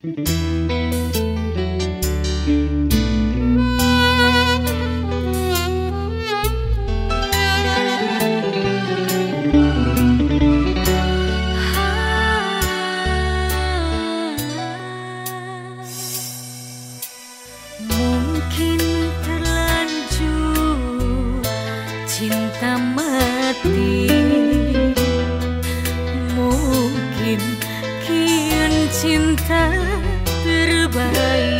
Mungkin terlanjur cinta mati cinta terbaik